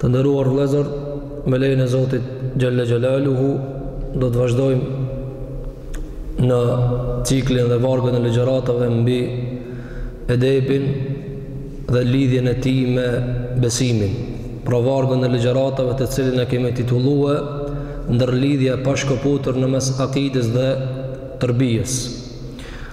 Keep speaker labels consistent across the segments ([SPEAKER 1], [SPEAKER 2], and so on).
[SPEAKER 1] Të nderuar vëllezër, me lejen e Zotit xhel-le xhelaluhu do të vazhdojmë në ciklin dhe vargun e ligjëratave mbi edebin dhe lidhjen e tij me besimin. Pra vargun e ligjëratave të cilin e kemi titulluar ndërlidhja e pashkëputur në mes akidës dhe terbijes.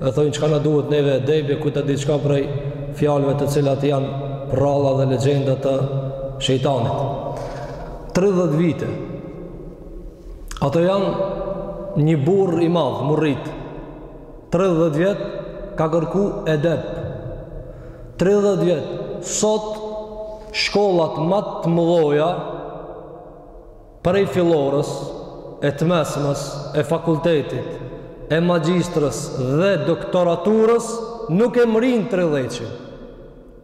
[SPEAKER 1] Dhe thojnë çka na duhet neve edebi e ku ta di çka prej fjalëve të cilat janë përralla dhe legjenda të shejtanit. 30 vite. Ato janë një burrë i madh, m'u rrit. 30 vjet ka kërku edep. 30 vjet sot shkollat ma të mëdhaja Prej fillores, e të mesmes, e fakultetit, e magjistrës dhe doktoraturës nuk e mrinë tridhetshin.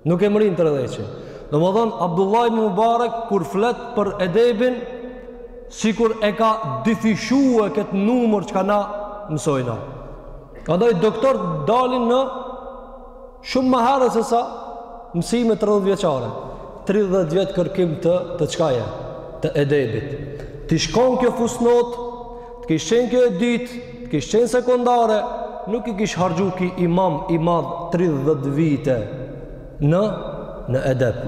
[SPEAKER 1] Nuk e mrinë tridhetshin. Domethënë, Abdullah ibn Mubarek, kur flet për edebin, sikur e ka dyfishu këtë numër që kah e mësojna. Ka do doktorë dalin në Shumë më herët se sa mësime 30 vjeçare. 30 vjet kërkim të të çkaje, të edebit. T'ish kon kjo fusnotë, të kish qenë kjo e dytë, të kish qenë sekondare, nuk i kish harxhu ky imam i madh 30 vite në në edep.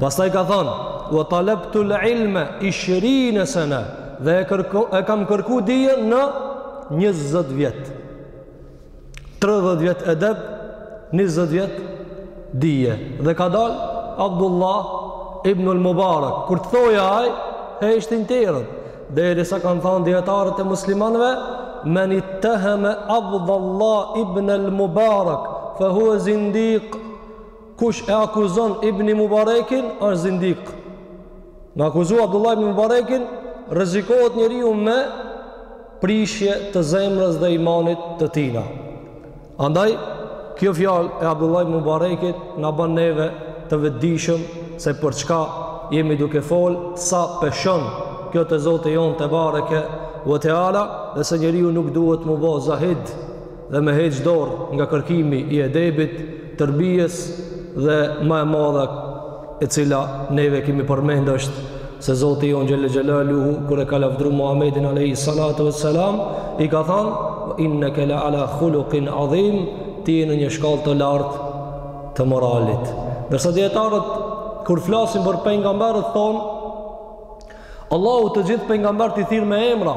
[SPEAKER 1] Pastaj ka thënë: "Wa talabtu al-ilma ishrina sana." Dhe e kërko, e kam kërku dijen 20 vjet. 30 vjet edep, 20 vjet dije. Dhe ka dal Abdullah ibn al-Mubarak. Kur të thoja ai, heshtnin tërët. Derisa kanë thanë dijetarët e muslimanve, men ittaheme Abdullah ibn al-Mubarak, fe huve zindik, kush e akuzon ibni Mubarekin, është zindik. Me akuzu Abdullah ibn Mubarekin, rrezikohet njeriu me prishje të zemrës dhe imanit të tina. Andaj, kjo fjalë e Abdullah ibn Mubarekit na bën neve të vetëdijshëm se për çka jemi duke fol, sa peshon kjo te Zoti jonë tebareke ve teala dhe se njeriu nuk duhet m'u bë zahid dhe me heq dorë nga kërkimi i edebit, terbijes dhe më e madhe e cila neve kemi përmend është se Zoti jonë xhel-le xhelaluhu kur e ka lavdru Muhammedin alejhi salatu ve selam i ka thanë ve inneke le ala khulukin adhim ti je në një shkallë të lartë të moralit ndërsa dijetarët kur flasin për pejgamberët thonë Allahu të gjithë pejgamberët i thirr me emra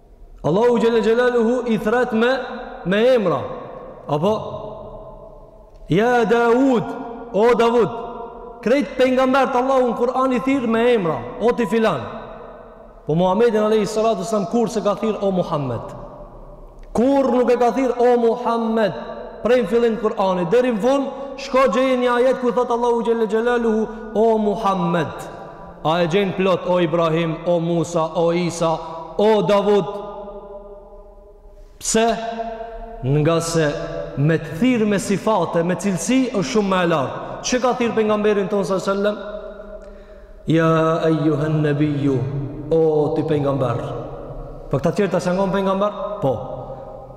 [SPEAKER 1] Allahu xhelle xhelaluhu i thrret me, me emra. Apo, ja Davud, o Davud, krejt pejgamberët Allahu në Kur'an i thirr me emra, o ti filan. Po Muhammedin alejhi salatu ves-selam kurrë s'e ka thirr o Muhammed. Kurrë nuk e ka thirr o Muhammed, prej në fillim Kur'anit, deri në fund, shko gjeje një ajet ku thotë Allahu xhelle xhelaluhu o Muhammed. A e gjen plot o Ibrahim o Musa o Isa o Davud Pse nga se me të thirr me sifate me cilësi është shumë më e lartë Qe ka thirr pejgamberin tonë sallallahu alajhi wasallam Ja ayyuhan nabiyyu o ti pejgamber Po këta tjerët a s'janë kon pejgamber? Po.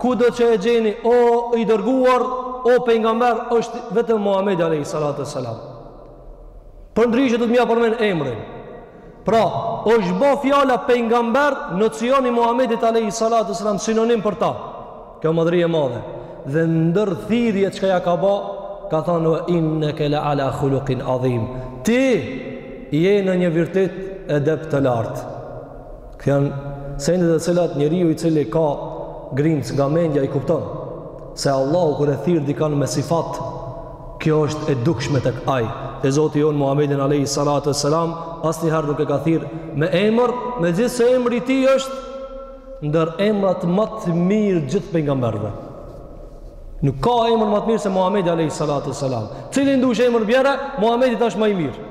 [SPEAKER 1] Kudo që e gjeni o i dërguar, o pejgamber është vetëm Muhamedi alayhi salatu wasalam. Përndryshe do të m'ia përmend emrin. Pra, është ba fjala pejgamber nocioni Muhamedit alayhi salatu wasalam sinonim për ta. Kjo madhri e madhe. Dhe ndër thirrje çka ia ka ba, ka thënë innaka la ala khuluqin adhim. Ti je në një virtyt edeb të lartë. Këto janë sende të cilat njeriu i cili ka grimë nga mendja i kupton se Allahu kur e thirr dikan me sifat, kjo është e dukshme tek ai. E Zoti jonë Muhammedin alayhi salatu wassalam asnjëherë nuk e ka thirr me emër, megjithëse emri i tij është ndër emrat ma të mirë gjithë pejgamberëve. Nuk ka emër ma të mirë se Muhammedi alayhi salatu wassalam. Cilin dush emër bjere, Muhammedit është ma i mirë.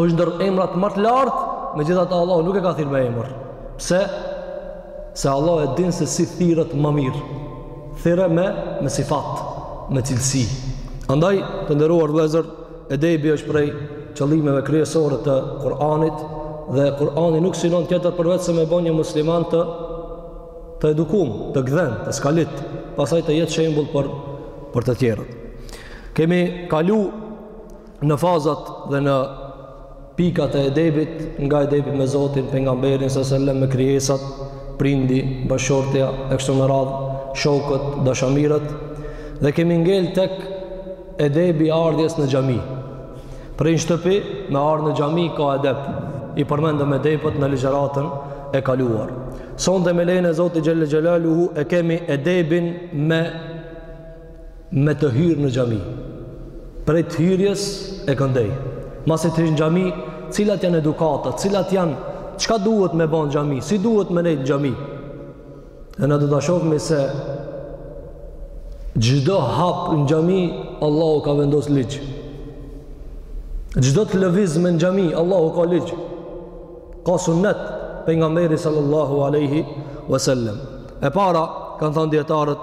[SPEAKER 1] Është ndër emrat ma të lartë, megjithatë Allahu nuk e ka thirrë me emër. Pse? Se Allahu e din se si thirret ma mirë. Thirre me me sifat, me cilësi. Andaj të nderuar vëllezër, edebi është prej qëllimeve kryesore të Kur'anit dhe Kur'ani nuk synon tjetër përveç se me bo një musliman të të edukun, të gdhen, të skalit, pastaj të jetë shembull për për të tjerët. Kemi kalu Në fazat dhe në pikat e edebit, nga edebi me Zotin, pejgamberin, alejhi selam me krijesat, prindi, bashkëshortja, e kështu me radhë, shokët, dashamirët, dhe kemi ngel tek edebi i ardhjes në xhami. Prej në shtëpi, me ardhë në xhami, ka edeb, i përmendëm edebet në ligjeratën e kaluar. Sonte me lejen e Zotit xhelle xhelaluhu, e kemi edebin me me të hyrë në xhami. Prej të hyrjes e këndej. Masi të hysh në xhami, cilat janë edukatat, cilat janë, çka duhet me ba n'xhami, si duhet me nejtë në xhami. E na do ta shofmi se çdo hap në xhami, Allahu ka vendosë ligj. Çdo të lëvizme në xhami, Allahu ka ligj. Ka sunnet Pejgamberi sallallahu aleyhi wasallam. E para, kanë thënë dijetarët,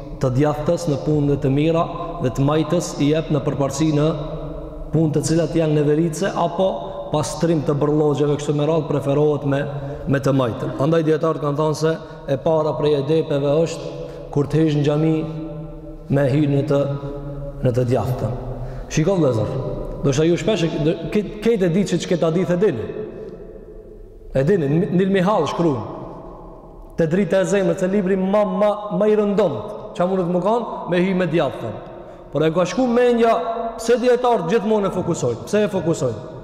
[SPEAKER 1] të djathtës në punë të mira dhe të majtës i jepën përparësi në punë të cilat janë neveritëse apo pastrim të bërlloqeve kështu me radhë preferohet me, me të majtën. Andaj dijetarët kanë thanë se e para prej edebeve është kur të hish në xhami me hi në të, në të djathtën. Shiko vëllezër, ndoshta ju shpesh këtë e dini, që këtë hadith e dini. E dini, n'ilmihall shkrun. Te drita e zemrës, te libri ma, ma, ma i rëndomt, çka munet me kanë, me hi me djathtën. Por a ka shku menja, pse dijetarët gjithmonë e fokusojnë, pse e fokusojnë?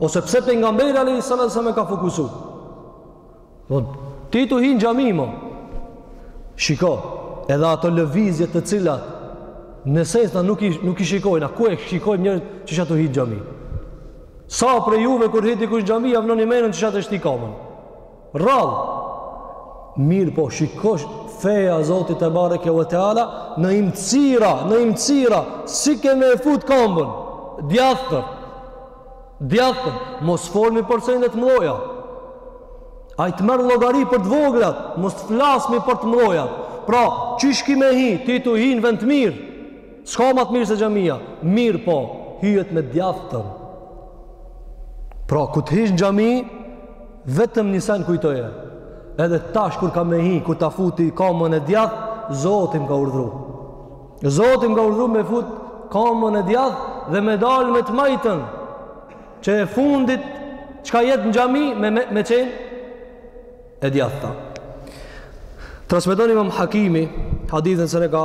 [SPEAKER 1] Ose pse Pejgamberi alejhi salatu selam e ka fokusu? Bon, ti tu hi në xhami, mo. Shiko, edhe ato lëvizje të cilat, në esenc na nuk i, nuk i shikojnë, a ku e shikojnë njerin që a tu hi në xhami? Sa prej juve, kur hin dikush në xhami, a vnoni menën qysh e shti kamën? Rrallë! Mirëpo shiko feja e Zotit tebareke ve teala në imcira, në imcira, si ke me fut kambën? Djathtë. Djathtë, mos folmi për sende të mëdha. Ai të merr llogari për të voglat, mos të flasmi për të mëdha. Pra, qysh ki me hi, ti tu hi në vend të mirë. S'ka më të mirë se xhamia. Mirëpo, hyhet me djathtën. Pra, kur të hish në xhami, Vetëm një sen kujtoje, edhe tash kur ka me hi, kur ta futi kamën e djath, Zoti m'ka urdhru. Zoti m' ka urdhru me fut kamën e djath dhe me dalë me të majtën, që e fundit çka jet në xhami me, me, me qenë e djathta. Transmeton imam Hakimi, hadith se ne ka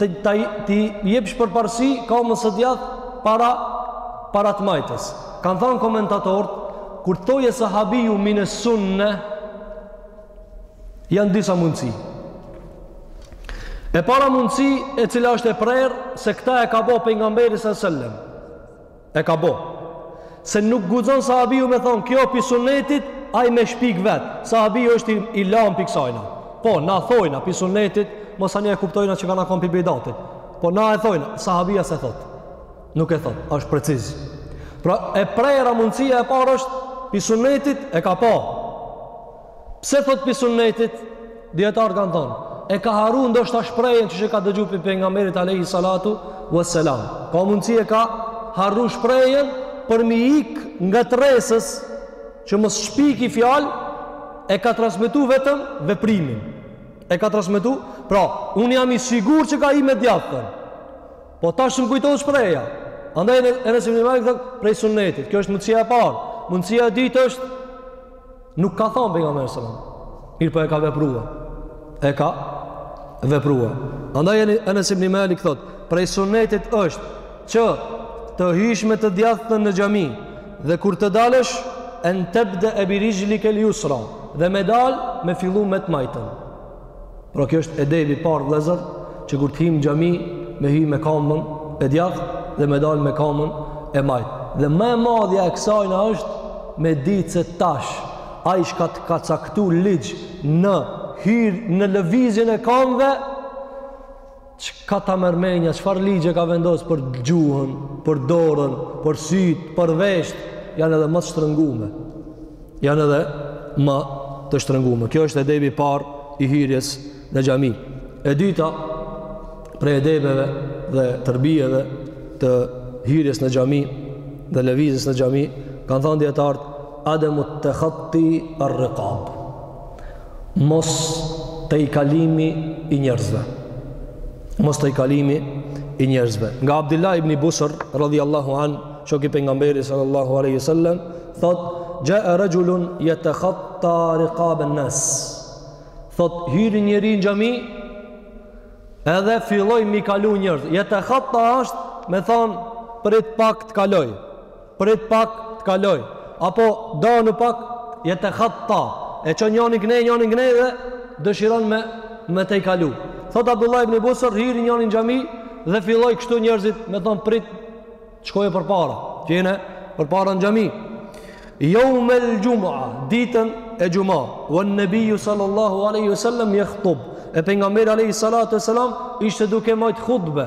[SPEAKER 1] të të t'i jepsh përparësi kamës së djathtë para para të majtës kanë thënë komentatorët kur të thotë sahabiu mine sunne janë disa mundësi e para mundësi e cila është e prerë se këta e ka bo Pejgamberi, selem E ka bo. Se nuk guxon sahabiu me thonë, kjo pi sunetit, ai me shpik vetë. Sahabiu është i, i lam pi kësajna. Po, na thojna pi sunetit, mos thanja e kuptojna që ka me konë pi bidatit. Po, na e thojna, sahabia s'e thotë. Nuk e thotë, është preciz. Pra, e prera mundësia e parë është, pi sunetit e ka bo. Pse thot pi sunnetit? Dietar kan thon, e ka harru ndoshta shprehjen që e ka dëgju pi pejgamberit alaihi salatu wassalam. Ka mundësi e ka harru shprehjen për me ik nga tresës që mos shpik fjalë e ka transmetu vetëm veprimin. E ka transmetu, pra, unë jam i sigur që ka hy me djathtën. Po tash s'u m'kujtohet shprehja. Andaj Enes ibn Malik thot prej sunnetit. Kjo është mundësia e parë. Mundësia e dytë është Nuk ka thonë pejgamberi sallam. Mirëpo e ka veprua. E ka veprua. Andaj Enes ibni Malik thot, prej sunetit është që të hysh me të djathtën në xhami dhe kur të dalësh, en tebdee bi rixhlikel jusra dhe me dalë me fillu me të majtën. Pra kjo është edebi i parë vllezër që kur të hym n'xhami me hy me kamën e djathtë dhe me dalë me kamën e majtë. Dhe ma e madhja e kësajna është me ditë se tash ai çka t'ka caktu ligjë në hyrje në lëvizjën e kamëve Çka ta merr menja, çfarë ligje ka vendos për gjuhën, për dorën, për sytë, për veshtë, janë edhe më të shtrëngume. Janë edhe më të shtrëngume. Kjo është edebi i parë i hyrjes në xhami. E dyta, prej edebeve dhe terbijeve të hyrjes në xhami dhe lëvizjes në xhami, kanë thonë dijetarët, ademu tekhatti arrikab. mos tejkalimi i njerëzve. Mos tejkalimi i njerëzve. Nga Abdullah ibn Busr radhiyallahu an, shoku i pejgamberit sallallahu alaihi wasallam, thot: "Ja'a rajulun yatakhatta riqab an-nas." Thot hyri njeri në xhami edhe filloi m'i kalu njerëz. Yatakhatta është me thon prit pak të kaloj. Prit pak të kaloj apo dahnu pak jetekhatta e çon njani knej njani knej dhe dëshiron me me tejkalu thot Abdullah ibn Busr hyri njani në xhami dhe filloi kështu njerëzit me thon prit t'shkoj përpara qene përpara në xhami Jom el Juma ditën e Juma wa nabiu sallallahu alaihi wasallam yakhutub e pejgamberi alaihi salatu wasalam ishte duke majt hutbe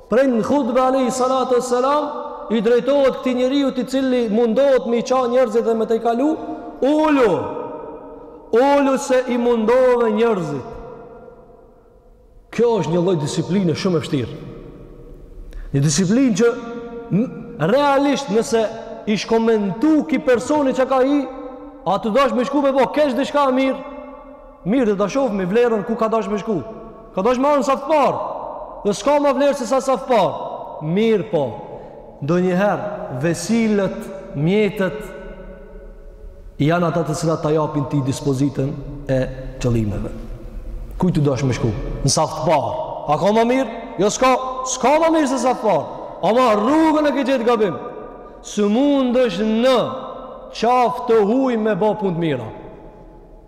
[SPEAKER 1] Prej në hutbe alejhi salatu e selam, i drejtohet këtij njeriu i cili mundohet me i ça njerëzit dhe me tejkalu, ulu, ulu se i mundove njerëzit. Kjo është një lloj disipline shumë e vshtirë. Një disiplinë që realisht nëse i shkon mendu ky personi çka ai, ka dasht me shku me bo keq, diçka mirë, Mirë do ta shof me vlerën ku ka dash me shku. Ka dash me arrë n'saft të parë. Dhe s'ka ma vlerë se sa safi i parë. Mirëpo ndonjëherë, vesilët, mjetet, janë ata të cilat ta japin ty dispozitën e qëllimeve. Ku ke dash me shku? Në saft të parë. A ka ma mirë? Jo s'ka, s'ka ma mirë se safi i parë. Ama rrugën e ke gjetë gabim. S'mundesh në qafë të huj me bo punë të mira.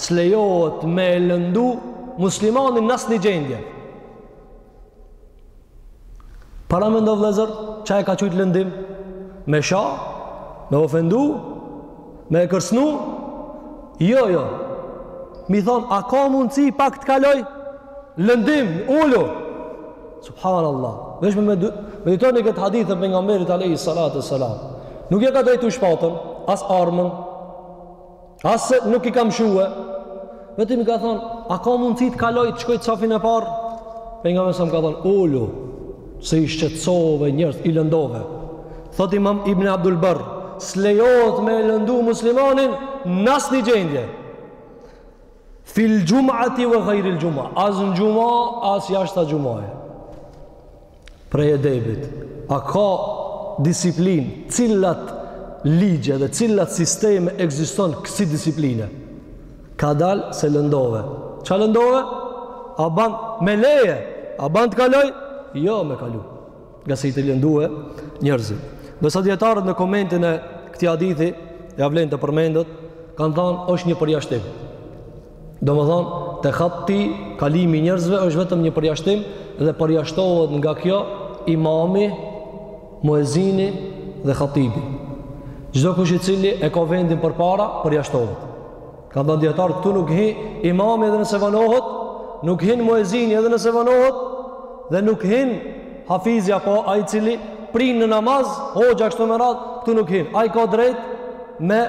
[SPEAKER 1] S'lejohet me e lëndu muslimanin në asnjë gjendje. Paramendo vllezër, ça e ka qujtë lëndim? Me sha, me ofendu, me e kërsnu? Jo, jo. Me i thonë, a ka mundësi pak të kaloj? Lëndim, ulu. Subhanallah. Veç me meditoni këtë hadith të pejgamberit alejhi salatu ve selam. Nuk e ka drejtu shpatën, as armën. As nuk i ka mshu, vetëm i ka thonë, a ka mundësi të kaloj të shkoj te safi i parë? Pejgamberi a.s. i ka thonë, ulu, se i shqetsove njerëz, i lëndove. Thot imam Ibn Abdul Barr, s'lejohet me lëndu muslimanin në asnjë gjendje. Fil xhumati ve gajril xhuma, as në xhuma, as jashta xhumaje. prej edebit, a ka disiplin, cilat ligje dhe cilat sisteme ekziston kësi disipline. Ka dal se lëndove. Ça lëndove? A ban me leje? A ban të kaloj? Jo me kalu. Ngase i ke lëndue njerëzit. Ndërsa dijetarët në komentin e këtij hadithi, ia vlen të përmendet, kanë thanë është një përjashtim. Domethonë, tehatti, kalimi i njerëzve, është vetëm një përjashtim dhe përjashtohet nga kjo imami, muezini dhe hatibi. Çdokush i cili e ka vendin përpara, përjashtohet. Kanë thanë dijetarët, këtu nuk hi imami edhe nëse vanohet, nuk hin muezini edhe nëse vanohet, dhe nuk hin hafizi apo ai i cili prin në namaz, hoxha kështu me radhë, këtu nuk hin. Ai ka drejt me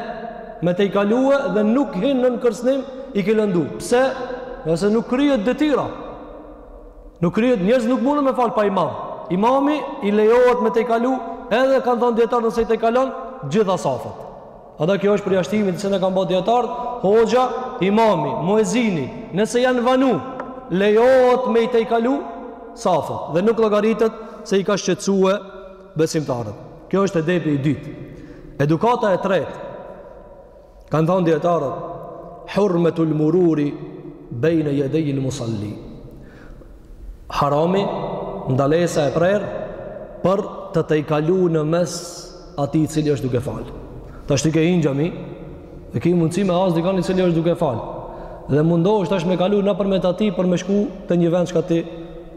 [SPEAKER 1] me tejkalue dhe nuk hin nën kërsnim i ke lëndu pse nëse nuk kryhet detyra nuk kryhet njerëzit nuk munden me falë pa imam imamit i lejohet me tejkalu edhe kanë thonë dijetarët nëse i tejkalon gjitha safet Ata kjo është përjashtimi të cilën e kanë ba dijetarët, hoxha, imami, muezini, nëse janë vanu, lejohet me i tejkalu safet dhe nuk llogaritet se i ka shqetësue besimtarët. Kjo është edepi i dytë. Edukata e tretë, kanë thanë dijetarët, hurmetul mururi bejne jedejil musalli. Harami, ndalesa e prerë, për të të i kalu në mes atij i cili është duke fal. Tash ti ke hi në xhami, dhe ki mundësi me has dikan i cili është duke fal. Dhe mundohesh tash me kalu nëpërmjet atij për me shku te një vend çka ti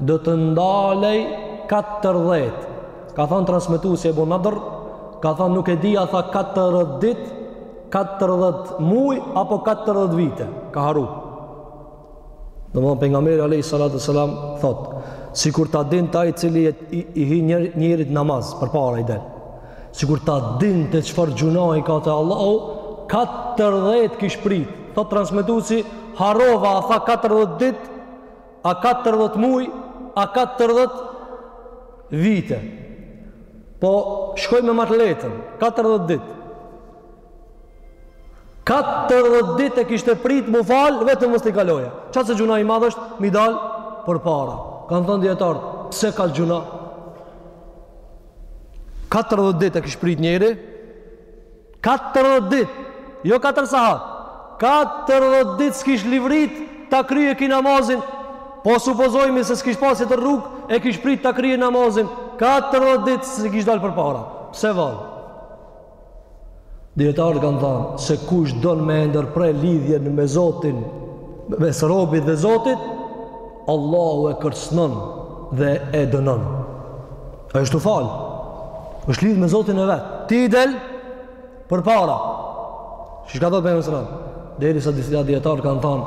[SPEAKER 1] do të ndalej 40 ka thënë transmetuesi Ebu Nadr ka thënë nuk e di a tha 40 ditë 40 muj apo 40 vite ka harru domethanë Pejgamberi alejhi salatu selam thotë sikur ta dinte ai i cili e, i, i hi njer, njerit namaz përpara i del sikur ta dinte çfarë gjunahi ka te Allahu 40 kish prit thotë transmetuesi harrova a tha 40 ditë A katërdhjetë muaj, a katërdhjetë vite. Po shkojmë ma t'lehtën, katërdhjetë ditë. Katërdhjetë ditë e kishte prit m'u fal vetëm mos t'i kalojë. Çfarë se gjunah i madh është m'i dal përpara. Kanë thanë dijetarët, pse ka gjunah? Katërdhjetë ditë e kish prit njëri, Katërdhjetë ditë, jo katër sahat, katërdhjetë ditë s'kish livrit ta kryej ky namazin, po supozojmë se s'kish pasë tjetër rrugë, e kish prit ta kryej namazin katërdhjetë ditë s'i kish dalë përpara. Pse vallë? Dijetarët kanë thënë se kush don me ndërpre lidhjen me Zotin, mes robit dhe Zotit, Allahu e kërcënon dhe e dënon. Ai është tu u fal. Është lidh me Zotin e vet. Ti i del përpara. Siç ka thonë Pejgamberi sallallahu alajhi wasallam. Derisa disa dijetarë kanë thënë,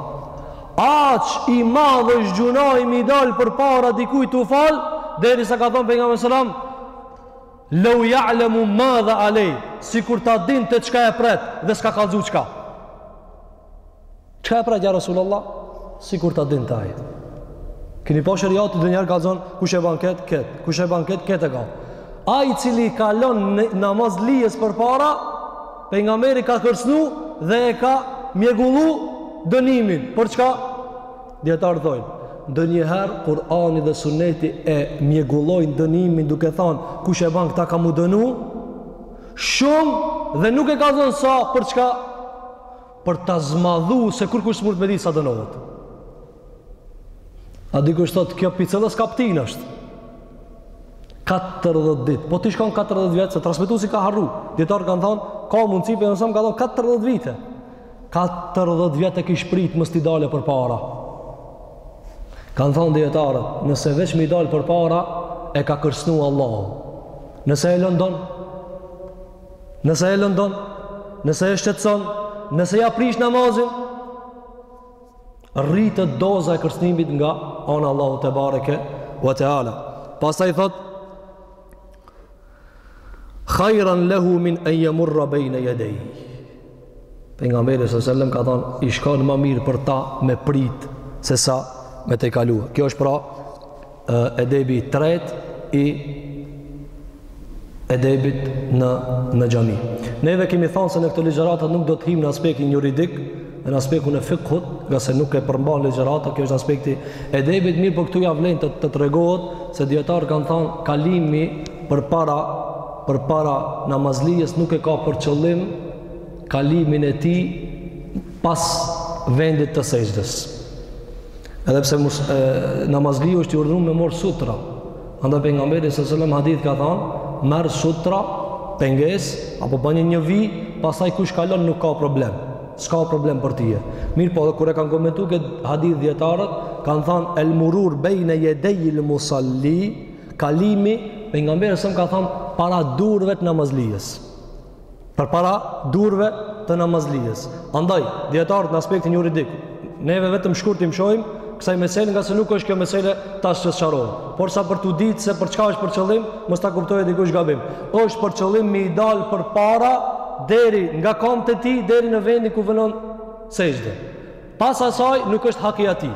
[SPEAKER 1] aq i madh është gjunahi m'i dal përpara dikujt tu u fal, derisa ka thonë Pejgamberi sallallahu alajhi wasallam, "Law ya'lamu ma dha alay", sikur ta dinte çka e pret dhe s'ka kallzu çka. Çka e pret ja Resulallah? Sikur ta dinte ai. Keni pa sheriati ndonjëherë kallzon, kush e ban ketë, ketë, kush e ban ketë, ketë e ka. Ai i cili kalon namazlijes përpara, Pejgamberi ka kërcnu dhe e ka mjegullu dënimin. Për çka? Dijetarët thojnë, ndonjëherë Kurani dhe Suneti e mjegullojnë dënimin duke thanë, kush e ban këta ka m'u dënu shumë dhe nuk e kallzon sa për çka për ta zmadhu se kurkush s'mund me ditë sa dënohet. A dikush thotë, kjo pikërisht kaptinë është. 40 ditë, po t'i shkon 40 vjet, se transmetuesi ka harru. Dijetarët kanë thonë, ka mundësi për nësëm ka thonë 40 vite. 40 vjet e kish pritë mos t'i dalë përpara. Kanë thonë dijetarët, nëse veç m'i dalë përpara, e ka kërcnu Allahu. Nëse e lëndon, Nëse e lëndon, nëse e shqetëson, nëse ja prish namazin, rritet doza e kërcnimit nga ana Allahu tebareke ve teala. Pastaj thotë, hajran lehu min en jemurra bejne jedejhi. Pejgamberi sallallahu alajhi wasallam ka thënë, i shkon më mirë për ta me pritë sesa me të kalu. Kjo është pra edebi i tretë i edebit në në xhami. Neve kemi thënë se në këtë ligjëratë nuk do të hymë në aspektin juridik, në aspektin e fikhut, ngase nuk e përmban ligjërata, kjo është aspekti i edebit, mirëpo këtu ia vlen të të tregohet se dijetarët kanë thënë kalimi përpara përpara namazlisë nuk e ka për qëllim kalimin e tij pas vendit të sexhdes. Edhe pse mus, e, namazliu është i urdhëruar me marrë sutra. Andaj pejgamberi sallallahu alajhi wasallam hadith ka thënë, merr sutra, pengesë apo bën një vijë, pastaj kush kalon nuk ka problem. S'ka problem për tije. Mirëpo, kur e kanë komentuar këtë hadith dijetarët, kanë thënë el murur bejne jedejil musalli, kalimi pejgamberi sa ka thënë para duarve të namazlisë përpara duarve të namazlisë andaj dijetarët në aspektin juridik neve vetëm shkurtimisht hymë kësaj mesele ngase nuk është kjo mesele tash që sqaroj por sa për t'u ditë se për çka është për qëllim mos ta kuptojë dikush gabim është për qëllim me i dalë përpara deri nga kambët e tij deri në vendin ku vendon sexhde pas asaj nuk është haki i atij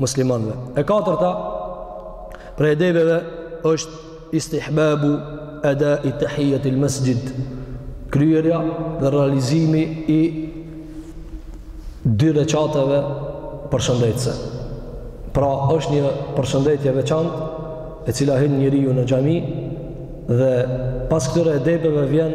[SPEAKER 1] muslimanëve. E katërta prej edebeve është istihbabu edai tehijetil mesxhid kryerja dhe realizimi i dy rekateve përshëndetëse. Pra është një përshëndetje veçantë e cila hyn njeriu në xhami dhe pas këtyre edebeve vjen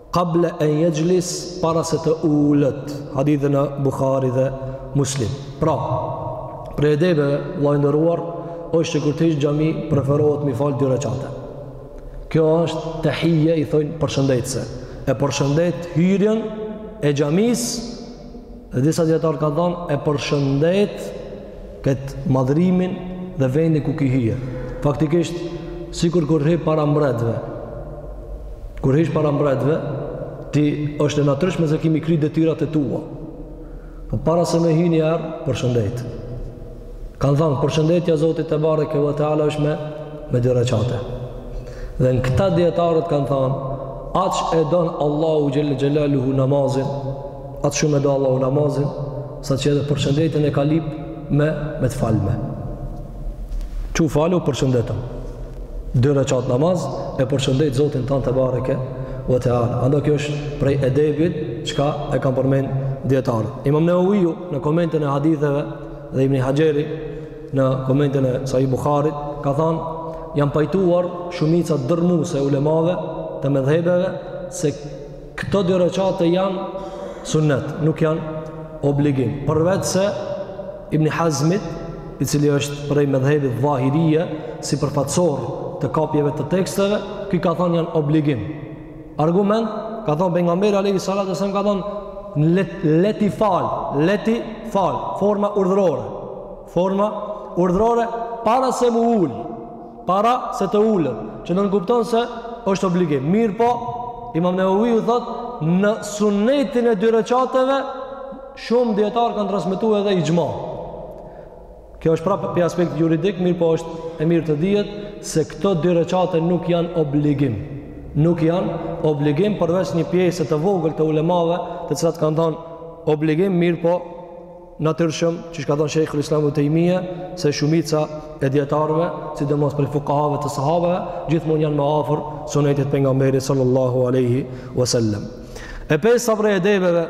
[SPEAKER 1] Kable en jexhlis para se të ulet. Hadith në Buhari dhe Muslim. Pra, prej edebeve vëlla i nderuar, është që kur të hysh xhami preferohet m'i falë dy rekate. Kjo është tehije i thojnë përshëndetëse. E përshëndet hyrjen e xhamisë Dhe disa dijetarë kanë thonë, e përshëndet këtë madhrimin dhe vendin ku ki hy. Faktikisht, sikur kur hi para mbretve, kur hi para mbretve, ti është e natryshme se ki me kry detyrat e tua. Po para se me hy njëherë, përshëndet. Kanë thënë, përshëndetja Zotit tebareke ve teala është me, me dy reqate. Dhe në këta dijetarët kanë thënë, aq e donë Allahu xhelle xhelaluhu namazin, aq shumë e do Allahu namazin, sa që edhe përshëndetjen e ka lyp me, me të falme. Çu falu përshëndetëm. Dy reqate namaz e përshëndet Zotin tonë tebareke ve teala. Andaj kjo është prej edebit, çka e kanë përmend dijetarët. Imam Neveviu në komentin e haditheve, dhe Ibn Haxheri në komentin e Sahih Buhariut ka thënë janë pajtuar shumica dërmuese e ulemave të medhhebeve se këto dy rekate janë sunnet, nuk janë obligim. Përveç se Ibn Hazmit, i cili është prej medhhebit Dhahirie, si përfaqësues të kapjeve të teksteve, ky ka thënë janë obligim. Argument, ka thonë pejgamberi alayhi salatu wasallam ka thonë le t'i fal, le t'i fal, forma urdhërore. Forma urdhërore para se mu ul, para se të ulet, që nënkupton se është obligim. Mirëpo, Imam Neveviu thotë në sunnetin e dy reqateve shumë dijetarë kanë transmetuar edhe ixhma. Kjo është prapë aspekt juridik, mirëpo është e mirë të dihet se këto dy reqate nuk janë obligim. Nuk janë obligim përveç një pjese të vogël të ulemave të cilat kanë thonë obligim, mirëpo natyrshëm, qysh ka thonë Shejhul Islam Ibn Tejmije, se shumica e dijetarëve, sidomos prej fukahave të sahabeve, gjithmonë janë më afër sunetit pejgamberit sallallahu aleyhi wasallam. E pesa prej edebeve,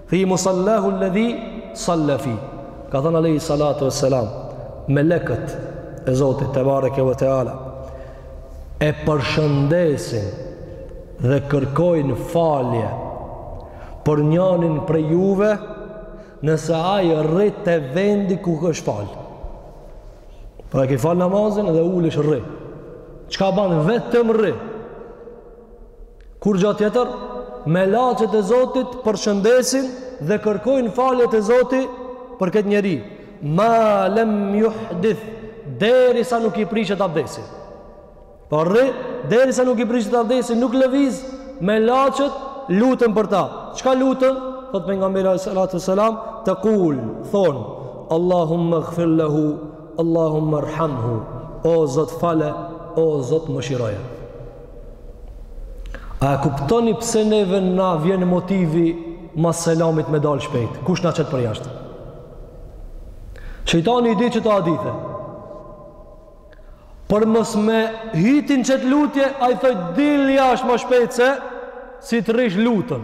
[SPEAKER 1] Fi musallahu alladhi salla fi. Ka thënë alayhi salatu wassalam, melekët e Zotit tebareke ve teala e përshëndesin dhe kërkojnë falje për njanin prej juve nëse ai rri te vendi ku është fal. Pra ke fal namazin dhe ulesh rri. Çka bën vetëm rri? Kurgjo tjetër, melaqet e Zotit përshëndesin dhe kërkojnë falje te Zoti për këtë njeri. Ma lem yuhdith derisa nuk i prishet abdesi. Por rri, derisa nuk i prishet abdesi, nuk lëviz melaqet, luten për ta. Çka luten? Thotë pejgamberi alejhi salatu ve selam, tekul, thonë, Allahumme gfir lehu, Allahumme rhamhu, o Zot fale, o Zot mëshiroje. A e kuptoni pse neve na vjen motivi mas selamit me dalë shpejt? Kush na qet përjashtë? Shejtani i di që ta dite. Për mos me hi ti n'qëtë lutje, ai thotë dil jashtë ma shpejt se si të rrish luten.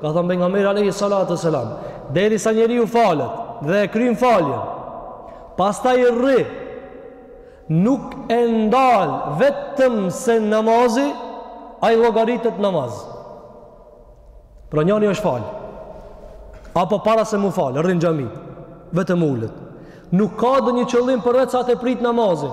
[SPEAKER 1] Ka thënë pejgamberi alayhi salatu selam, derisa njeriu falet dhe e kryen faljen, pastaj rri nuk e ndal vetëm se namazi ai llogaritet namaz. Pra njëri është fal. Apo para se mu fal, rri n'xhami, vetëm ulet. Nuk ka ndonjë qëllim përveç se ta pret namazin.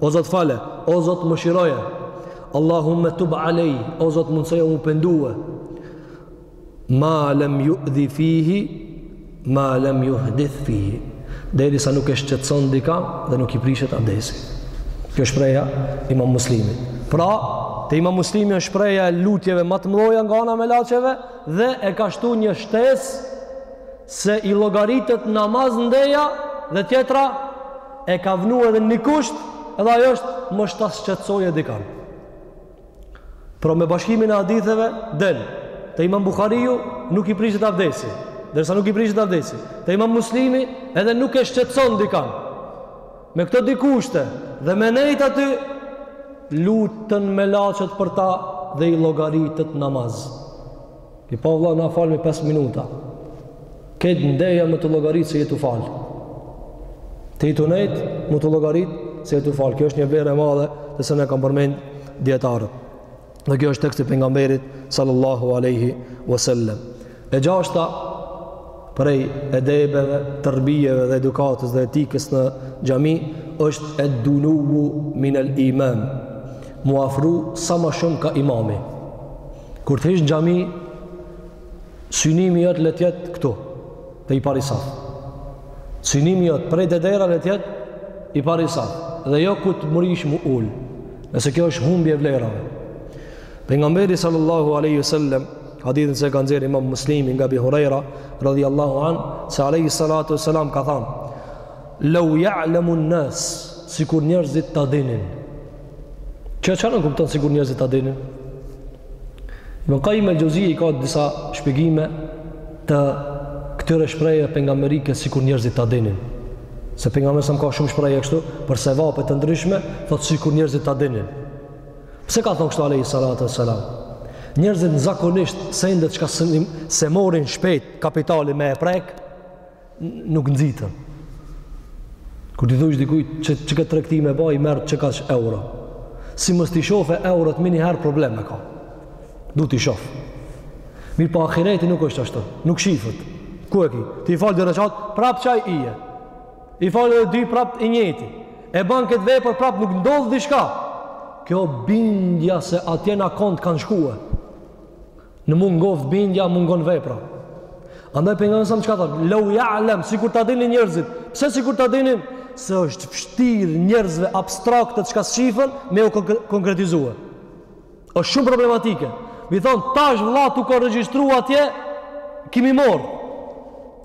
[SPEAKER 1] O Zot fale, o Zot mëshiroje. Allahumme tub alej, o Zot mundësoja mu pendue. Ma lem judhi fihi, ma lem juhdith fihi. Derisa nuk e shqetëson dikan dhe nuk i prishet avdesi. Kjo shprehja Imam Muslimi. Pra, te Imam Muslimi është shprehja e lutjeve ma të mdhaja nga ana e melaqeve dhe e ka shtu një shtesë se i llogaritet namaz ndeja dhe tjetra e ka vnu edhe një kusht edhe ajo është mos ta shqetësojë dikan Pra me bashkimin e haditheve del te Imam Buhariu nuk i prishet avdesi, derisa nuk i prishet avdesi. Te Imam Muslimi edhe nuk e shqetëson dikan. Me këto dy kushte dhe me nejt aty luten melaqet për ta dhe i llogaritet namaz. Ti po, vlla, na fal me 5 minuta. Këtë ndeja me t'u llogaritë se je tu u falë. Ti je tu nejtë me t'u llogaritë se je tu u falë. Kjo është një vlerë e madhe dhe se e kanë përmendë dijetarët. Dhe kjo është teksti i pejgamberit sallallahu aleyhi vësallem. E gjashta prej edebeve, terbijeve dhe edukatës dhe etikës në xhami është ed-dunuvu minel imam. M'u afru sa ma shumë kah imami. Kur të hish në xhami, synimi jot le të jetë këtu, te i pari saf. Synimi jot prej te dera le të jetë i pari saf dhe jo ku të mrrish m'u ul. Se kjo është humbje e vlerave. Pejgamberi sallallahu alaihi wasallam hadithin se ka nxjerr Imam Muslimi nga Abi Huraira radhiyallahu an se alayhi salatu wasalam ka thënë Law ya'lamu an-nas sikur njerëzit ta dinin Kjo çka nënkupton sikur njerëzit ta dinin? Ibn Qayyim al-Juzeyy i ka disa shpjegime të këtyre shprehjeve pejgamberike sikur njerëzit ta dinin. Se pejgamberi a.s. ka shumë shprehje kështu për sevape të ndryshme, thotë sikur njerëzit ta dinin. Pse ka thonë kështu alayhi salatu wassalam? Njerëzit zakonisht sendet çka s'e marrin shpejt kapitali me e prek, nuk nxiten. Kur t'i thush dikujt që që këtë tregti me ba i merr qe kaq euro. Si mos t'i shofe eurot menjëherë problem e ka. Du t'i shof. Mirëpo ahireti nuk është ashtu. Nuk shifet. Ku e ki? Ti i fal dy reqate, prap qaj je. I fal edhe dy prap i njëjti. E bën këtë vepër prap nuk ndodh diçka. Kjo bindja se atje në kont kanë shkuar. Në mungoftë bindja, mungon vepra. Andaj Pejgamberi alejhi selam që ka thënë, lau ja'lem, sikur ta dinin njerëzit, pse sikur ta dinin, se është vështirë njerëzve abstrakte çka s'shifen, me u konkretizue. është shumë problematike. Me i thonë, tash vlla t'u ka regjistru atje, ki me i marrë.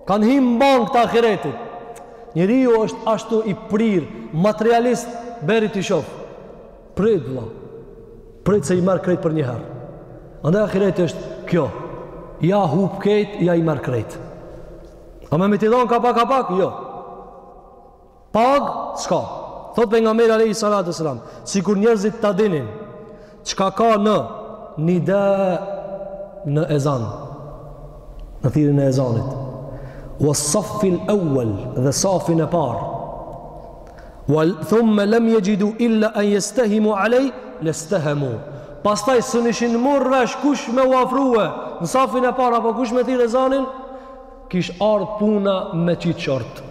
[SPEAKER 1] Kanë hi n'bankë të ahiretit. Njeriu është ashtu i prirë, materialist, deri t'i shofë. Prit vëlla. Prit se i marr krejt përnjëherë. Andaj ahireti është kjo. Ja hup krejt, ja i marr krejt. A me me t'i dhonë ka pak, ka pak? Jo. Pagë s'ka. Thotë Pejgamberi alejhi salatu ue selam. Sikur njerëzit ta dinin, çka ka në nida, në ezan. Në thirrjen e ezanit. Wa saffil euel dhe safin e parë. Wal thumma lam yajidu illa an yastahimu alay lastahamu. Pastaj s'un ishin marrë vesh kush me u afrua në safin e parë apo kush me thirr ezanin, kish ardh puna me qit short.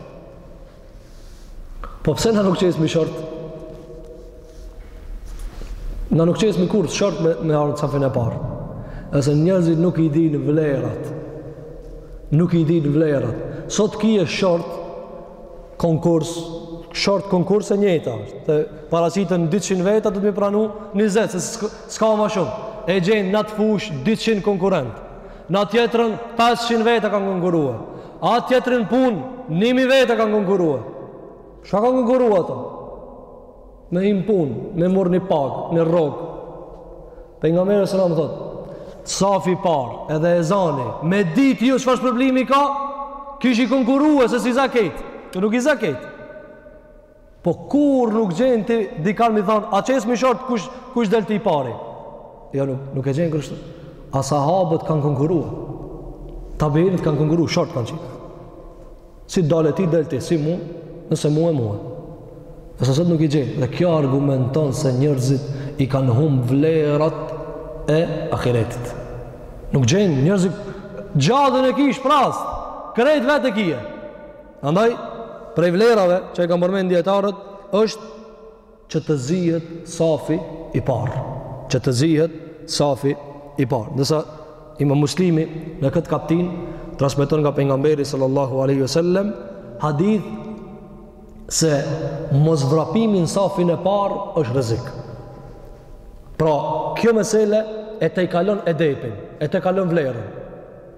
[SPEAKER 1] Po pse na nuk qesmi short? Na nuk qesmi kurrë short me me ardh në safin e parë. A se njerëzit nuk i dinë vlerat. Nuk i dinë vlerat. Sot kije short, konkurs, short konkurs e njëjta është. Të paraqiten 200 veta duhet me i pranu 20, se s'ka më shumë. E gjen në atë fushë 200 konkurrentë. Në atë tjetrën 500 veta kanë konkurruar. A atë tjetrën punë 1000 veta kanë konkurruar. Çka kanë konkurruar ata? Me hi n'punë, me marrë një pagë, një rrogë. Pejgamberi sallallahu alajhi wasallam thotë, safi i parë, edhe ezani, me ditë ju çfarë shpërblimi ka? Kishi konkurruar se s'i zë krejt. Që nuk i zë krejt. Po kur nuk gjen ti dikan me i thonë, a qesmi short kush kush del ti i pari? Jo nuk nuk e gjen kështu. A sahabët kanë konkurruar? Tabiinët kanë konkurruar, short kanë qitë. Si dale ti, del ti, si mu, nëse mu e mu e. Nëse sot nuk i gjen. Dhe kjo argumenton se njerëzit i kanë humb vlerat e ahiretit. Nuk gjen njerëzit, xhaden e ki shpraz, krejt vetë e kije. Andaj, prej vlerave që i kanë përmend dijetarët, është që të zihet safi i parë që të zihet safi i parë ndërsa imam muslimi në këtë kaptin transmeton nga pejgamberi sallallahu alaihi wasallam hadith se mosvrapimi në safin e parë është rrezik. Pra, kjo mesele e tejkalon edepin, e tejkalon vlerën.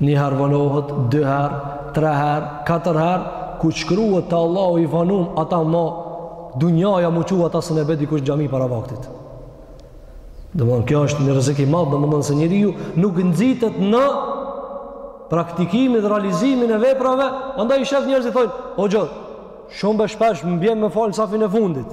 [SPEAKER 1] Një herë vanohet, dy herë, tre herë, katër herë, ku shkruhet te Allahu i vanum ata ma dynjaja mu çu ata s'e ndien dikush xhami para vaktit. Domethënë kjo është një rrezik i madh, domethënë se njeriu nuk nxitet në praktikimin dhe realizimin e veprave, andaj i shef njerëzit thojnë, hoxhë, shumë be shpesh më bjen me falë safin e fundit.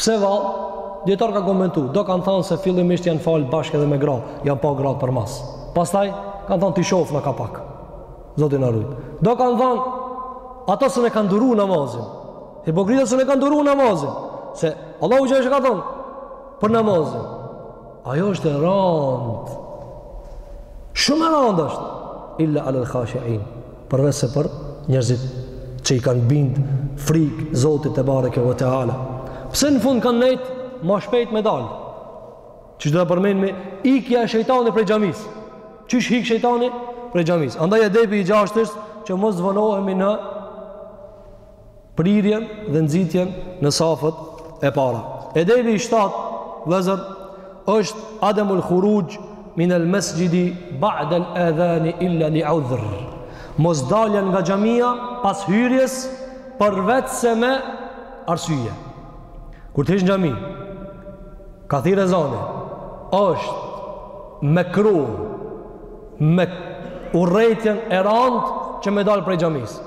[SPEAKER 1] Pse vallë? Djetarë kanë komentu, do kanë thanë se fillimisht janë falë bashkë edhe me gra, janë pa gra përmas. Pastaj, kanë thanë t'i shof ngapak. Zoti na rujt. Do kanë thanë, ata se s'e kanë duru namazin. Hipokritat se s'e kanë duru namazin. Se Allahu xh.sh. ka thanë, për namazin. Ajo është e randë. Shumë e randë është. Illa alë khashi përveçse për njerëzit që i kanë bind frik Zotit tebareke ve teala pse në fund kanë nejt ma shpejt me dal çka do të përmendim ikja e shejtani prej xhamisë qysh hik shejtani prej xhamisë andaj edebi i gjashtë është që mos zvonohemi në prirjen dhe nxitjen në safet e para. Edebi i shtatë, vllezër, është ademul khuruxh min el mesxhidi ba'd el edhani illa li udhr. Mosdalja nga xhamia pas hyrjes përveç se me arsye. Kur të hish në xhami, ka thirë ezani, është mekruh, me urrejtjen e randë që me dalë prej xhamisë.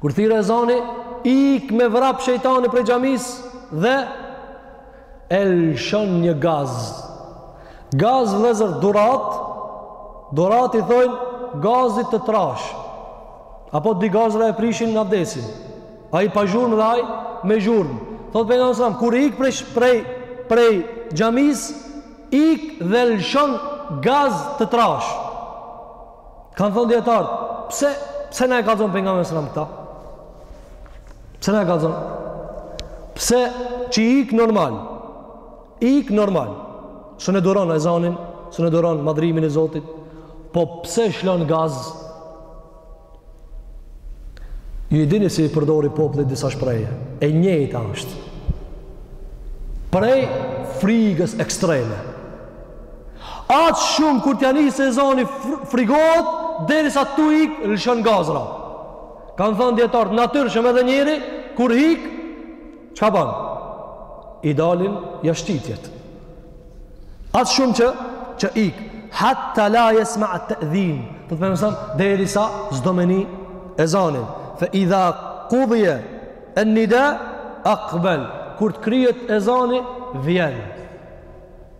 [SPEAKER 1] Kur thirr ezani, ik me vrap shejtani prej xhamisë dhe e lshon një gaz. Gaz vllezër durat, durat i thojnë gazit të trash. A po dy gazra e prishin abdesin. Ai pa zhurmë dhe ai me zhurmë. Thotë Pejgamberi a.s., kur ik prej, prej, prej xhamisë, ik dhe e lshon gaz të trash. Kanë thonë djetarët, pse, pse na e kallëzon Pejgamberi a.s. këta? Pse na e kallëzon? Pse që ik normal, ik normal, se s'e duron ezanin, se s'e duron madhnimin e Zotit, po pse lshon gaz? Ju i dini si i përdor populli disa shprehje, e njëjta është. Prej frigës ekstreme, Aq shumë kur t'ja nis ezani frigohet derisa tu ik lëshon gazra. Kanë thanë dijetarët natyrshëm edhe njeri kur ik çka bon? I dalin jashtitjet. Aq shumë që ik hatta la yasma' at-ta'dhin. Do të thotë derisa s'do me ni ezanin. Fa idha qudiya an-nida aqbal. Kur të kryhet ezani vjen.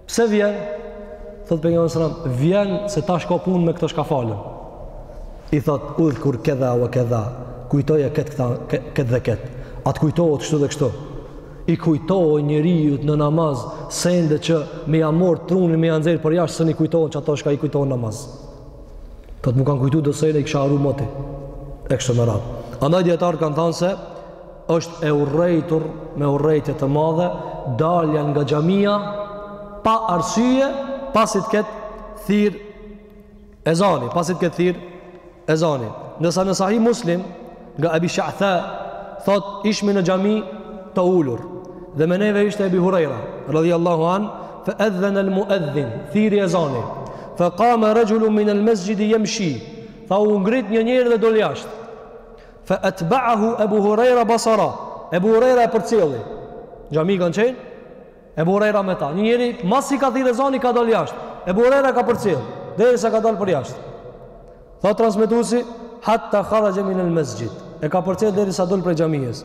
[SPEAKER 1] Pse vjen? Thot Pejgamberi alejhi selam, vjen se tash ka punë me këta çka falen. I thot, udhkur kedha ue kedha, kujtoje këtë këtë, këtë dhe këtë. At kujtohet kështu dhe kështu. I kujton njeriut në namaz, sende që me ja marrë trunin, me ja nxjerr përjashtë, se s'i kujtohen ato çka i kujton në namaz. Thot, mu kanë kujtu do sende, i kisha harru moti. E kështu me radhë. Andaj dijetarët kanë thanë se, Është e urrejtur me urrejtje të madhe dalja nga xhamia pa arsye, pasi të ketë thirr ezani, pasi të ketë thirr ezani. Ndërsa në Sahih Muslim nga Abi Sha'tha thot ishim në xhami të ulur dhe me neve ishte Abi Huraira radhiyallahu an fa adhan al muadhin thirri ezani fa qama rajulun min al masjid yamshi tha u ngrit një njeri dhe doli jashtë Fa atba'ahu Abu Huraira basarahu. Abu Huraira e përcjelli. N'xhami kanë qenë Abu Huraira me ta. Një njeri masi ka thirr ezani ka dal jashtë. Abu Huraira e ka përcjell derisa ka dal përjashtë. Tha transmetuesi hatta kharaja min al-masjid. E ka përcjell derisa dol prej xhamisë.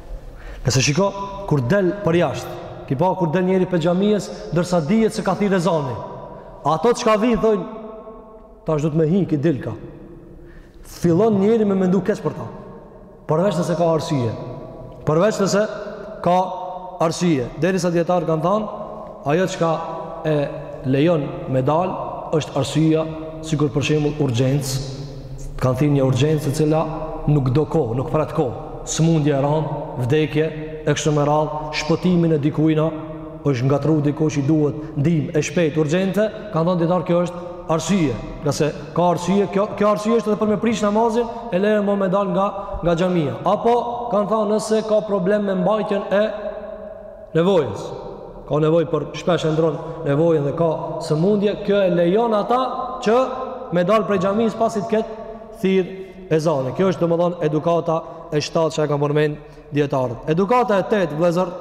[SPEAKER 1] Nëse shiko, kur del përjashtë, ki pa kur del njeri prej xhamisë, ndërsa dijet se ka thirr ezani. Ata çka vijnë, thojnë, tash duhet me hi, ky dilka. Fillon njeri me mendu keq për ta. Përveç nëse ka arsye. Përveç nëse ka arsye. Derisa dijetarët kanë thanë, Ajo çka e lejon me dalë është arsyeja, sikur për shembull urgjencë, të kanë thirrë një urgjencë e cila nuk do kohë, nuk pret kohë, sëmundje e rëndë, vdekje e kështu me radhë, shpëtimin e dikujna, është ngatërruar dikush që i duhet ndihmë e shpejtë urgjente, kanë thënë dijetarët kjo është arsye, ngase ka arsye, kjo kjo arsye është edhe për me prish namazin e lëre më me dal nga nga xhamia. Apo kanë thënë nëse ka problem me mbajtjen e Nevojës. Ka nevojë për shpesh e ndron nevojën dhe ka sëmundje, kjo e lejon ata që me dal prej xhamisë pasi të ketë thirr ezani. Kjo është domethën edukata e shtatë që e kanë përmend dijetarët. Edukata e tetë vëllezër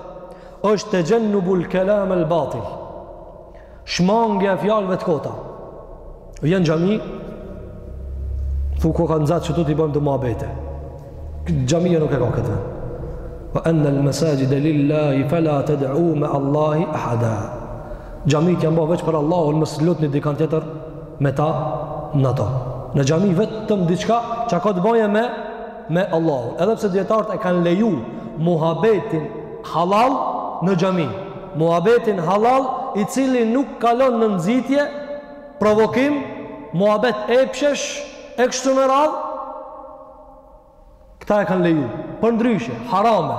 [SPEAKER 1] është texhennubul kelam el batil. Shmangia e fjalëve të kota. Vjen xhami, thu ku kanë zatë që tu t'i bëjmë të muabete. Xhami e nuk e ka këtë vend. Wa anna al-masajid lillahi fala tad'u ma Allahi ahada. Xhami ti mba veç për Allahun, mos lutni dikant tjetër me ta në to. Në xhami vetëm diçka çka ka të bëjë me me Allahun edhe pse dietarët e kanë leju muhabetin hallall në xhami muhabetin hallall i cili nuk kalon në nxitje provokim muhabet epshesh e kështu me radh këta e kanë leju përndryshe haram e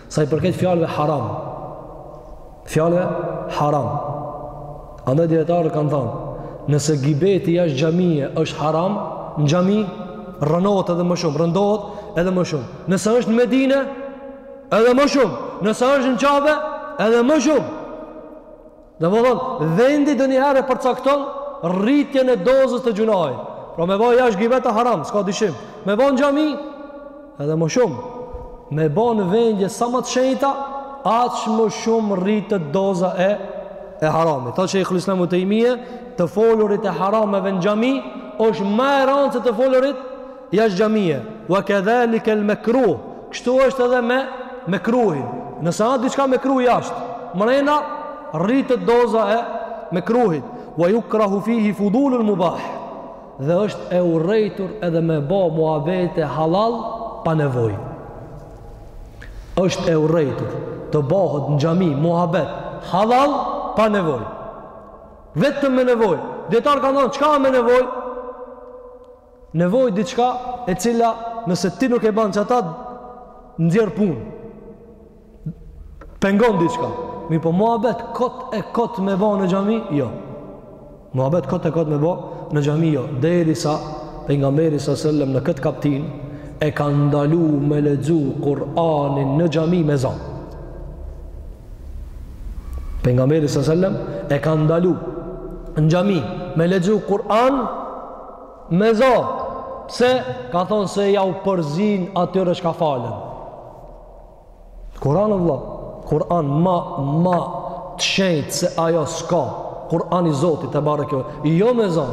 [SPEAKER 1] Sa i përket fjalëve haram, fjalëve haram. Andaj dijetarët kanë thënë, nëse gibeti jashtë xhamie është haram, në xhami rënohet edhe më shumë, rëndohet edhe më shumë. Nëse është në Medine, edhe më shumë. Nëse është në Qabe, edhe më shumë. Domethënë, vendi donjëherë e përcakton rritjen e dozës të gjynahit. Pra me bë jashtë gibet e haram, s'ka dyshim. Me bë në xhami edhe më shumë. Me bë në vendje sa më të shenjta, aq më shumë rritet doza e e haramit. Tha Shejhul Islam Ibn Tejmije, të folurit e harameve në xhami është më e rëndë se të folurit jashtë xhamie wa kadhalika al makruh kështu është edhe me mekruhin nëse a diçka mekruh jashtë mrena rritet doza e mekruhit wa yukrahu fihi fudul al mubah dhe është e urrejtur edhe me bë muhabete halal pa nevojë është e urrejtur të bëhet në xhami muhabet halal pa nevojë vetëm me nevojë dijetarët kanë thënë çka me nevojë Nevojë diçka e cila nëse ti nuk e bën ç'ata nxjerr punë. Pengon diçka. Mirëpo muhabet kot e kot me bë në xhami? Jo. Muhabet kot e kot me bë në xhami jo. Derisa pejgamberi alejhi selam në këtë kaptin e ka ndalu me lexu Kur'anin në xhami me zon. Pejgamberi alejhi selam e ka ndalu në xhami me lexu Kur'an Me zon, pse ka thonë se jau përzin atyre çka falën. Kur'an vëlla, Kur'an ma ma të shenjtë se ajo s'ka. Kur'an i Zotit tebareke. Jo me zon.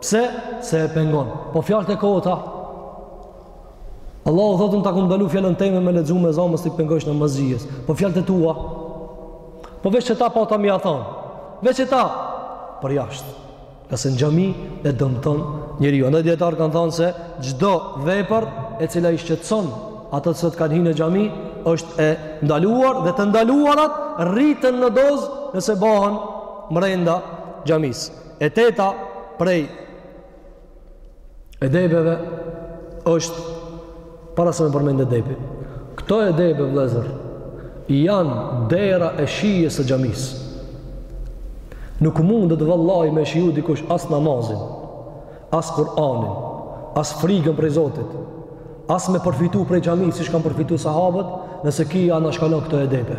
[SPEAKER 1] Pse? Se e pengon. Po fjalët e kota. Allahu thotë unë ta kum ndalu fjalën time me lexu me zon mos i pengosh namazxhijes. Po fjalët e tua. Po veç ta pa ta me ia thon. Veç ta përjashtë. Nëse në xhami e dëmton njeriu, andaj dijetarët kanë thënë se çdo vepër e cila i shqetëson ato që kanë hyrë në xhami është e ndaluar dhe të ndaluarat rriten në dozë nëse bëhen brenda xhamisë. E teta prej edebeve është para se me përmend edebin. Këto edebe vllezër janë dera e shijes së xhamisë. Nuk mundet vallahi me shiju dikush as namazin, as Kur'anin, as frigën prej Zotit, as me përfitu prej xhamisë, siç kanë përfitu sahabët, nëse ky i anashkalon këto edebe.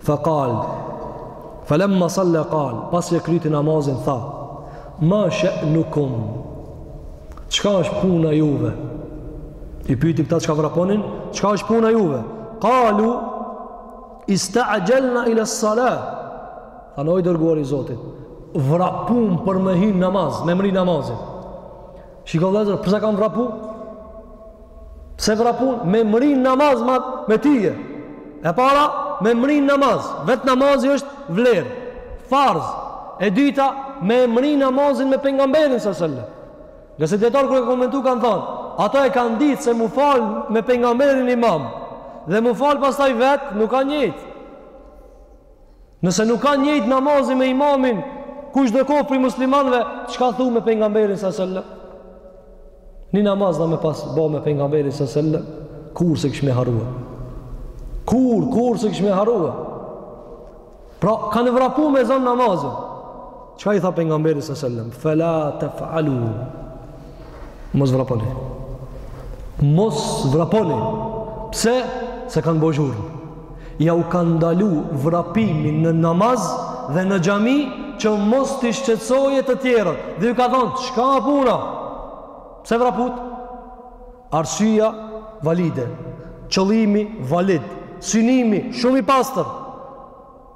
[SPEAKER 1] Fe kal, fe lemma sal-la kal, pasi e kryti namazin, tha, ma she'nukum, çka është puna juve? I pyti këta çka vraponin, çka është puna juve? Kalu, ista'xhelna ila salah, thanë o i dërguari i Zotit, vrapum për me hi në namaz, me mrri namazin. Shiko vëllazër, pse kanë vrapu? Pse vrapun me mrri në namaz ma, me tyje. E para, me mrri në namaz. Vet namazi është vlerë, farz. E dyta, me mrri namazin me pejgamberin sallallahu alajhi wasallam. Ngase dijetarët kur e komentu kanë thënë, ata e kanë ditë se m'u fal me pejgamberin imam dhe m'u fal pastaj vet nuk ka njëjtë. Nëse nuk ka njëjtë namazi me imamin, kushdo qoftë prej muslimanëve, çka thu me pejgamberin sa selam? Një namaz do me pas bë me pejgamberin sa selam, kurrë s'e kishme harrua. Kurrë, kurrë s'e kishme harrua. Pra kanë vrapu me zon namazin. Çka i tha pejgamberi sallallahu alajhi wasallam? Fela taf'alu. Mos vraponi. Mos vraponi. Pse? Se kanë bo zhurmë. Jau ka ndalu vrapimin në namaz dhe në xhami që mos t'i shqetësojë të tjerët. Dhe ju ka thonë, çka puna? Pse vraput? Arsyeja valide, qëllimi valid, synimi shumë i pastër.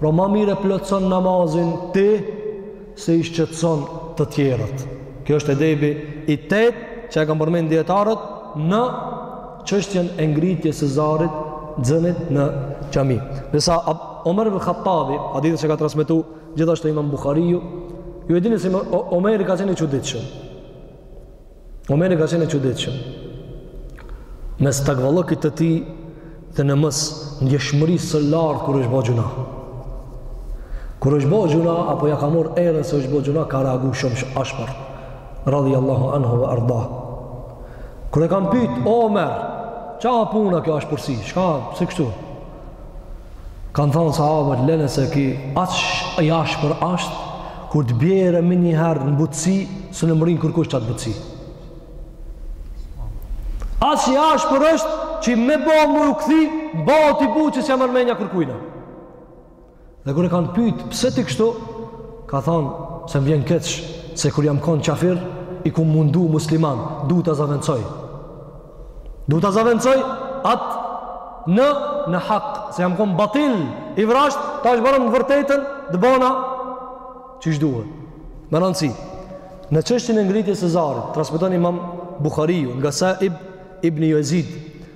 [SPEAKER 1] Pra ma mirë e plotëson namazin ti se i shqetëson të tjerët. Kjo është edebi i tetë që e kanë përmend dijetarët në çështjen e ngritjes së zanit, zënit në xhami. Ndërsa Omer ibn Hattabi, hadithi që e ka transmitu gjithashtu imam Buhariu, ju e dini se Omeri ka qenë i çuditshëm. Omeri ka qenë i çuditshëm. Mes takvallëkut të tij dhe në mes ndjeshmërisë së lartë kur është bo gjynah. Kur është bo gjynah, apo ia ka marrë erën se është bo gjynah, ka reagu shumë ashpër. Radhi Allahu anhu ve erdah. Kur e kanë pytë, Omer, ça a puna kjo ashpërsi, çka, pse kështu? Kanë thonë sahabët, lene se ky, aq i ashpër ashtë, kur të bjerë menjëherë në butësi, s'e mrrin kërkush qatë butësi. Aq i ashpër është, që me bo me u kthy, bohet i butë që s'ja merr menja kërkujna. Dhe kur e kanë pyet pse ti kështu, ka thonë se më vjen keq se kur jam kon qafir i kum mundu musliman, duhet ta zavendsoj. Duhet ta zavendsoj atë në në hak, se jam kon batil i vrazhd, tash barem n'vërtetën të bona qysh duhet. Me rëndësi, në çështjen e ngritjes së zarit, transmeton Imam Buhariu nga Sa'ib ibn Jezid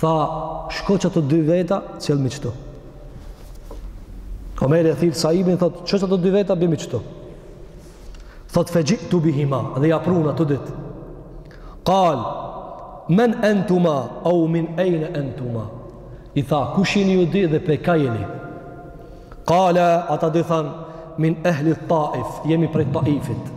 [SPEAKER 1] Tha, shko qeta dy veta, sillmi qëtu. Omeri e thirr Saibin, thot, shko qeta dy veta, bimi qëtu. Thot, fe xhi'tu bihima, dhe ja pruna të dy. Kale, men entuma, au min ejne entuma. I tha, kush jeni ju dy dhe prej ka jeni. Kala, ata dy than, min ehli taif, jemi prej Taifit.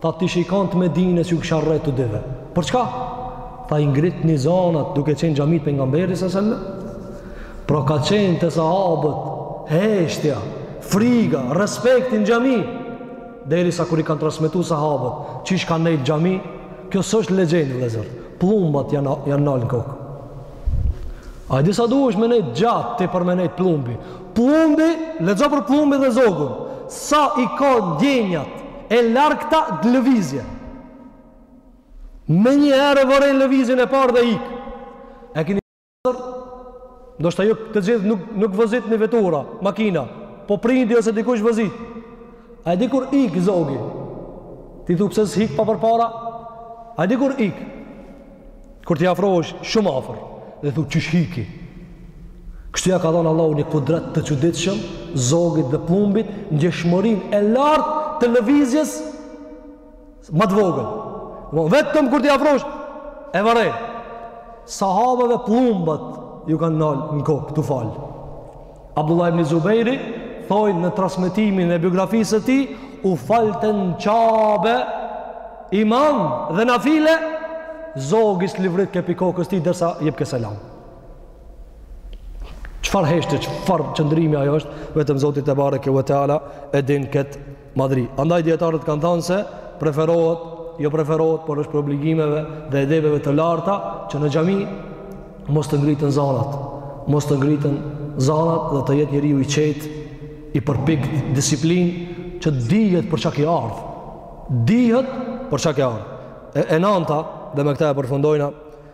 [SPEAKER 1] Tha t'ishit kon të Medinës ju kisha rreh të dyve. Për çka? Tha i ngritni zonat duke qenë n'xhami t'Pejgamberit salallahu alejhi ve selem. Pra ka qenë te sahabët heshtja, friga, respekti n'xhami. Derisa kur i kanë transmetu sahabët, qysh kanë nejtë n'xhami, kjo s'është legjendë vllezër. Pllumbat janë, janë nalë në kokë. A e di sa duhesh me nejtë gjatë ti për me nejtë pllumbi. Pllumbi, lexo për pllumbin dhe zogun. Sa i ka ndjenjat, E larta të lëvizjes. Menjëherë e vëren lëvizjen e parë dhe ikë. E kini vërejt, ndoshta jo të gjithë nuk, nuk vozitni vetura, makina, po prindi ose dikush vozit. A e di kur ikë zogi? Ti thu pse s'hikë ma përpara? A e di kur ikë? Kur ti afrohesh shumë afër dhe thu qysh hiki. Kështu ja ka dhonë Allahu një kudret të çuditshëm zogit dhe pllumbit ndjeshmërinë e lartë të lëvizjes ma të vogël. Po vetëm kur ti afrohesh e vëren. Sahabeve pllumbat ju kanë nalë në kokë, tu u fal. Abdullah ibn Zubejri thojnë në transmetimin e biografisë së tij u falte në Qabe imam dhe nafile zogi s'livritke prej kokës tij derisa jepke selam çfarë heshtje çfarë qëndrimi ajo është vetëm Zoti tebareke ve teala e din këtë Madhri. Andaj dijetarët kanë thënë se preferohet, jo preferohet, por është prej obligimeve dhe edebeve të larta që në xhami mos të ngriten zanat, mos të ngriten zanat dhe të jetë njeriu i qetë, i përpiktë, disiplinë që dihet për çka ki ardh. Dihet për çka ki ardh. E, e nanta dhe me këtë e përfundojna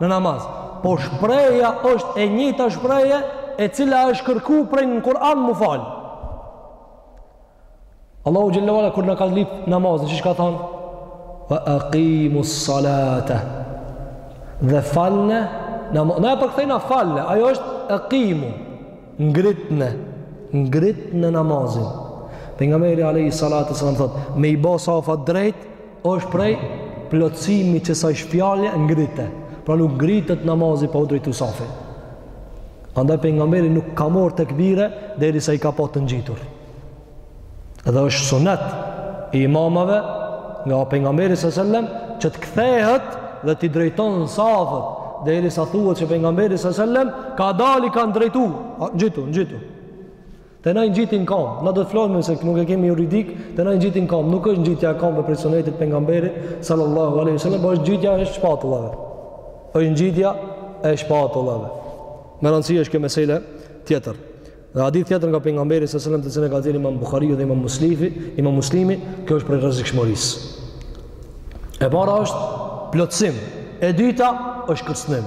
[SPEAKER 1] në namaz. Po shprehja është e njëjta shprehje e cila është kërku prej në Kur'an m'u fal. Allahu xhelle ue ala kur na ka lip namazin, qysh ka thënë? Wa aqimus salata. Dhe falne namazin. Na e përkthejna falne, ajo është aqimu. Ngritne, ngritne namazin. Pejgamberi alejhi salatu sallam thot, me i bë safat drejt është prej plotësimit që s'ësht fjala ngrite, pra nuk ngritet namazi pa u drejtu safi. Andaj pejgamberi nuk ka marrë tekbir derisa i ka pa të ngjitur. Edhe është sunet i imamave nga pejgamberi salallahu alejhi ue sellem që të kthehet dhe t'i drejton safët derisa thuhet që pejgamberi alejhi selam ka dal i ka drejtu, ngjitu, ngjitu. Te na ngjitin kamë, na do të flasim se nuk e kemi juridik, te na ngjitin kamë, nuk është ngjitja e kamëve prej sunetit pejgamberit sallallahu alaihi wasallam, por është ngjitja e shpatullave. Është ngjitja e shpatullave. Me rëndësi është kjo mesele tjetër. Dhe hadith tjetër nga pejgamberi sallallahu alaihi wasallam të cilën e ka dhënë Imam Buhariu dhe Imam Muslimi, kjo është prej rrezikshmërisë. E para është plotësim, e dyta është kërcënim.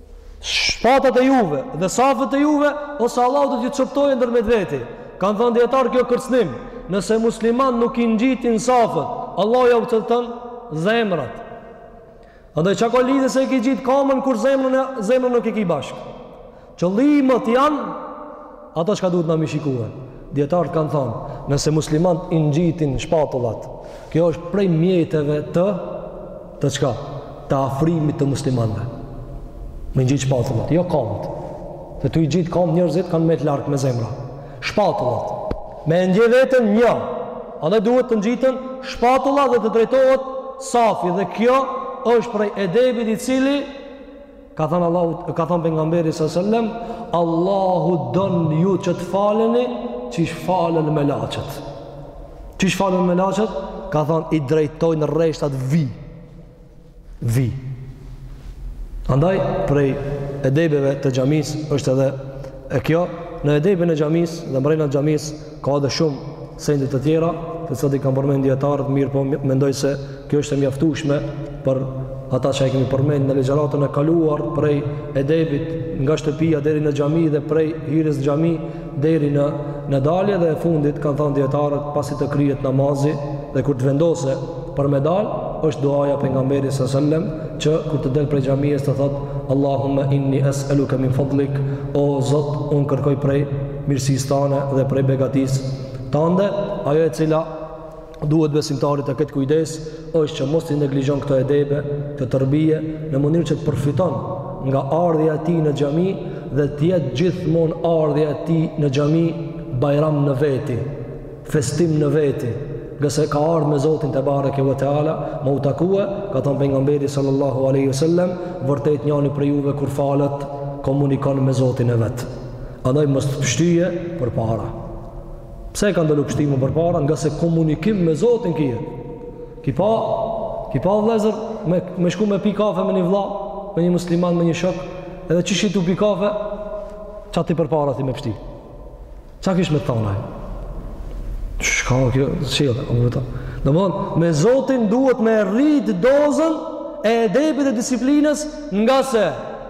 [SPEAKER 1] Shpatllat e juve dhe safët e juve, ose Allahu do t'ju coptojë ndërmjet veti. Kanë thënë dijetarët kjo kërcënim, nëse muslimanët nuk i ngjitin safët, Allahu jau copton zemrat. Andaj çka ka lidhje se e ke ngjit kamën kur zemrën me zemrën nuk e ke bashk. Qëllimet janë Ata çka duhet na me shikue? Dijetarët kanë thanë, nëse muslimanët i ngjitin shpatullat, kjo është prej mjeteve të, të çka? Të afrimit të muslimanëve. Me ngjitë shpatullat, jo kamët. Se tu i ngjitë kamët njerëzit, kanë metë larg me zemra. Shpatullat. Me e ndje veten një. Andaj duhet të ngjiten shpatullat dhe të drejtohet safi. Dhe kjo është prej edebit i cili Ka thënë Allahu, ka thënë pejgamberi alejhi selam, Allahu don ju që të faleni, qysh falen melaqet. Qysh falen melaqet, ka thënë i drejtojnë rreshtat vi. Vi. Andaj prej edebeve të xhamisë është edhe kjo në edebin e xhamisë dhe mbrenda xhamisë Ka edhe shumë sende të tjera, të cilat i kanë përmend dijetarët, mirëpo mendoj se kjo është e mjaftueshme për ata që e kemi përmend në ligjëratën e kaluar prej edebit nga shtëpia deri në xhami dhe prej hyrjes në xhami deri në në dalje dhe e fundit kanë thënë dijetarët pasi të kryhet namazi dhe kur të vendosë për me dal është duaja e pejgamberit sallallahu alajhi wasallam që kur të del prej xhamisë të thotë Allahumma inni es'aluka min fadlik o Zot unë kërkoj prej mirësisë Tande dhe prej begatisë Tande, ajo e cila duhet besimtarit të ketë kujdes, është që mos t'i neglizhon këto edebe, këto terbije, në mënyrë që të përfiton nga ardhja e tij në xhami dhe të jetë gjithmonë ardhja e tij në xhami bajram në veti, festim në veti, ngase ka ardhë me Zotin tebareke ve teala, me u takue, ka thanë pejgamberi sallallahu aleyhi sallem, vërtet njani prej juve kur falet, komunikon me Zotin e vet. Andaj mos të pështyje përpara. Pse e ka ndalu pështymen përpara? Ngase komunikim me Zotin kie. Ki pa, ki pa vllezër me, me shku me pi kafe me një vla, me një musliman, me një shok, edhe qishtu tu pi kafe, qaty përpara tij me pshty. Çka kish me të thanë ai? Shka o kjo, shilë, o më vëta. Domethonë, me Zotin duhet me rrit dozën e edebit e disiplinës ngase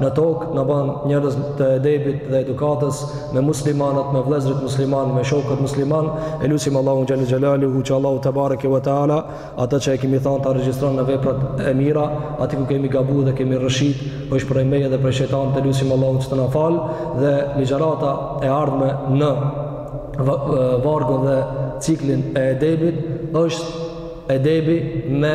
[SPEAKER 1] në tokë, na ban njerëz të edebit dhe edukatës me muslimanët, me vllezrit musliman, me shokët musliman, e lusim Allahun xhel-le xhelaluhu që Allahu tebareke ve teala, atë që e kemi thanë ta regjistron në veprat e mira, aty ku kemi gabu dhe kemi rrëshqit, është prej meje dhe prej shejtanit, lusim Allahun që të na falë, dhe ligjërata e ardhme në vargun dhe ciklin e edebit, është edebi me